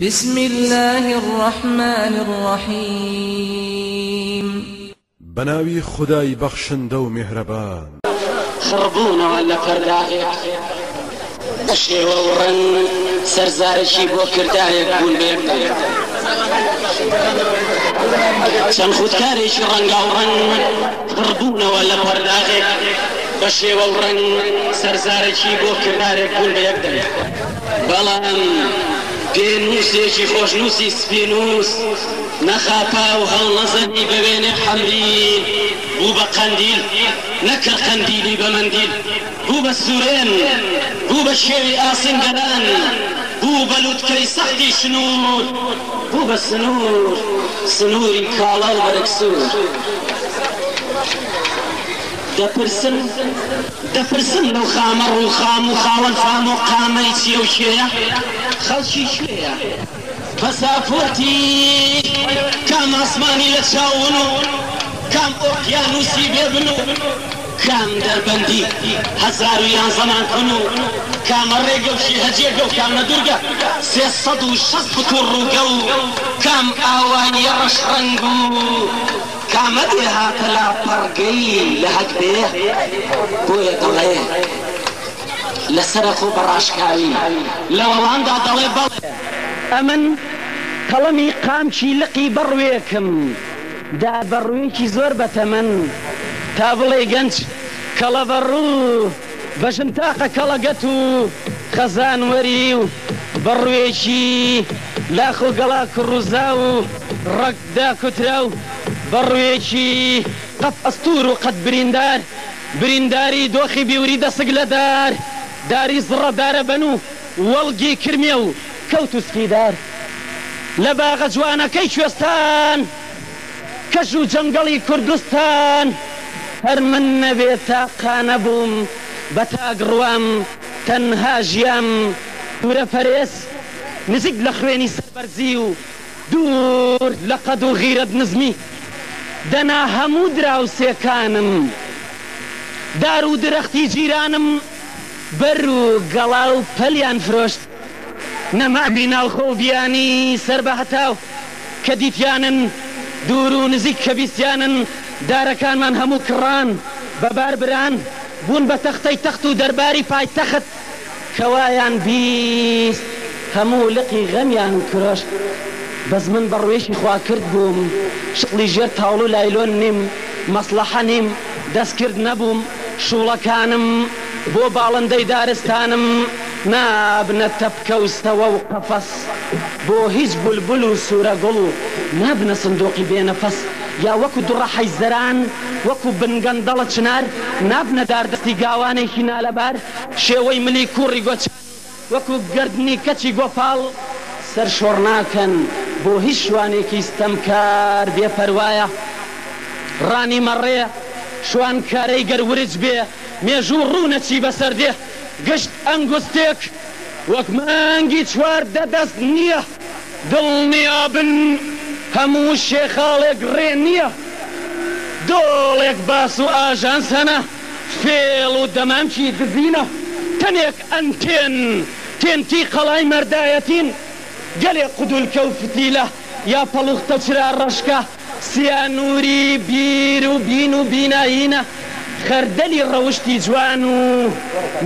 بسم اللە الرحمن الرحیم. بەناوی خودای بەخشندە و میهرەبان. خڕبوونەوە لە پەرداخێک بە شێوە و ڕەنگ سەرزارەکی بۆ کردارێک بوون بە یەک دەگرن چەند خودکارێکی ڕەنگا و ڕەنگ خڕبوونەوە لە پەرداخێک بە شێوە و ڕەنگ سەرزارەکی بۆ کردارێک بوون بە یەک دەگرن بەڵام پێنووسێکی خۆشنووسی سپینووس نەخاپا و هەڵنەزەنی بە وێنەی حەمرین بوو بە قەندیل، نەکرد قەندیلی بە مەندیل، بوو بە سورێن، بوو بە شێوی ئاسنگەران، بوو بە لوتکەی سەختی شنوور، بوو بە سنوور، سنووری کاڵا و بەرگسوور. دەپرسم. دەپرسم ملخامە ڕوخام و خاوەن فام و قامەی چیە و کێیە خەڵکی کوێیە پەساپۆرتی کام ئاسمانی لە چاو ون و کام ئۆقیانوسی بێ بن و کام دەربەندی هەزار و یانزە مان کون و کامە ڕێگە و کێه جێگە و کامە دورگە سێ سەد و شەست بت و ڕوگە و کام ئاواییە ڕەش ڕەنگ و کامە ئێ هاتە لا پەڕگەی لە هەگ بێ بۆیە دەڵێ لە سەرە خۆ بە ڕاشکاوی لە وەڵامدا دەڵێ بەڵێ. ئەمن قەڵەمی قامچی لقی بەڕوێکم دا بەڕوێکی زۆر بە تەمەن تا بڵێی گەنج کەڵەبەڕوو بەژن تاقە کەڵەگەت و خەزان وەری و بەڕوێکی لاخ و گەڵا کوڕوزاو و ڕەگ دا کوتراو بە ڕوویەکی قەت ئەستوور و قەت بریندار، برینداری دۆخی بیوری دەسک لە دار، داری زڕە دارەبەن و وەڵگی کرمێ و کەوت و سکیدار، لە باغە جوانەکەی کوێستان، کەژ و جەنگەڵی کوردستان، هەر من نەبێ تا قانە بووم بە تاک ڕوام، تەنها ژیام، دوورە پەرێز، نزیک لە خوێنی سەربەرزی و دوور لە قەد و غیرەت نزمی، دەنا هەموو دراوسێکانم، دار و درەختی جیرانم، بەر و گەڵا و پەلیان فرۆشت. نەماوی ناوخۆ و بیانی سەر بە هەتاو کە دیتیانن، دوور و نزیک کە بیستیانن، دارەکانمان هەموو کڕان، بە بار بران، بوون بە تەختەی تەخت و دەرباری پایتەخت. کە وایان بیست هەموو لقی غەمیان کرۆشت بەس من بە ڕوێکی خوا کرد بووم شقڵی ژێر تاوڵو لایلۆن نیم مەسڵەحە نیم دەست کرد نەبووم شوڵەکانم بۆ باڵندەی دارستانم نابنە تەپکە و سەوە و قەفەس بۆ هیچ بولبول و سورە گوڵ نابنە سندوقی بێ نەفەس یا وەکو دوڕە حیزەران وەکو بن گەندەڵە چنار نابنە داردەستی گاوانێکی نالەبار شێوەی ملی کووڕی گۆچان وەکو گەردنی کەچی گۆپاڵ سەرشۆڕناکەن، بۆ هیچ شوانێکی ستەمکار بێ پەروایە. ڕانی مەڕێ، شوانکارەی گەر ورچ بێ مێژوو ڕوونەکی بەسەر دێ، گشت ئەنگوستێک وەک مانگی چوار دە دەست نییە، دڵنیا بن هەموو شێخاڵێک ڕێ نییە، دۆڵێک باس و ئاژانس هەنە. فێڵ و دەمامکی دزینە، تەنێک ئەنتێن تێنتی قەڵای مەردایەتین، گەلێ قودولکە و فتیلە یا پەڵوختە چرا ڕەشکە، سیانووری بیر و بین و بینایینە، خەردەلی ڕەوشتی جوان و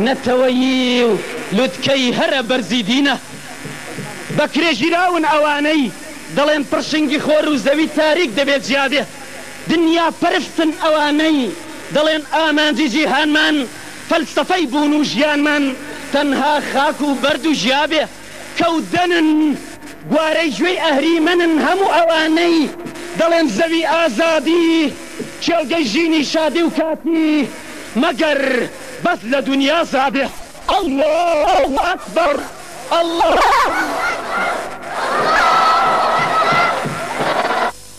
نەتەوەیی و لوتکەی هەرە بەرزی دینە. بەکرێگیراون ئەوانەی دەڵێن پڕشنگی خۆر و زەوی تاریک دەبێ جیا بێ، دنیا پەرستن ئەوانەی دەڵێن ئامانجی جیهانمان، فەلسەفەی بوون و ژیانمان تەنها خاک و بەرد و ژابێ کەودەنن، گوارەی گوێی ئەهریمەنن هەموو ئەوانەی دەڵێن زەوی ئازادی کێڵگەی ژینی شادی و کاتی مەگەر بەس لە دنیا زابێ اللە اکبر اللە اکبر.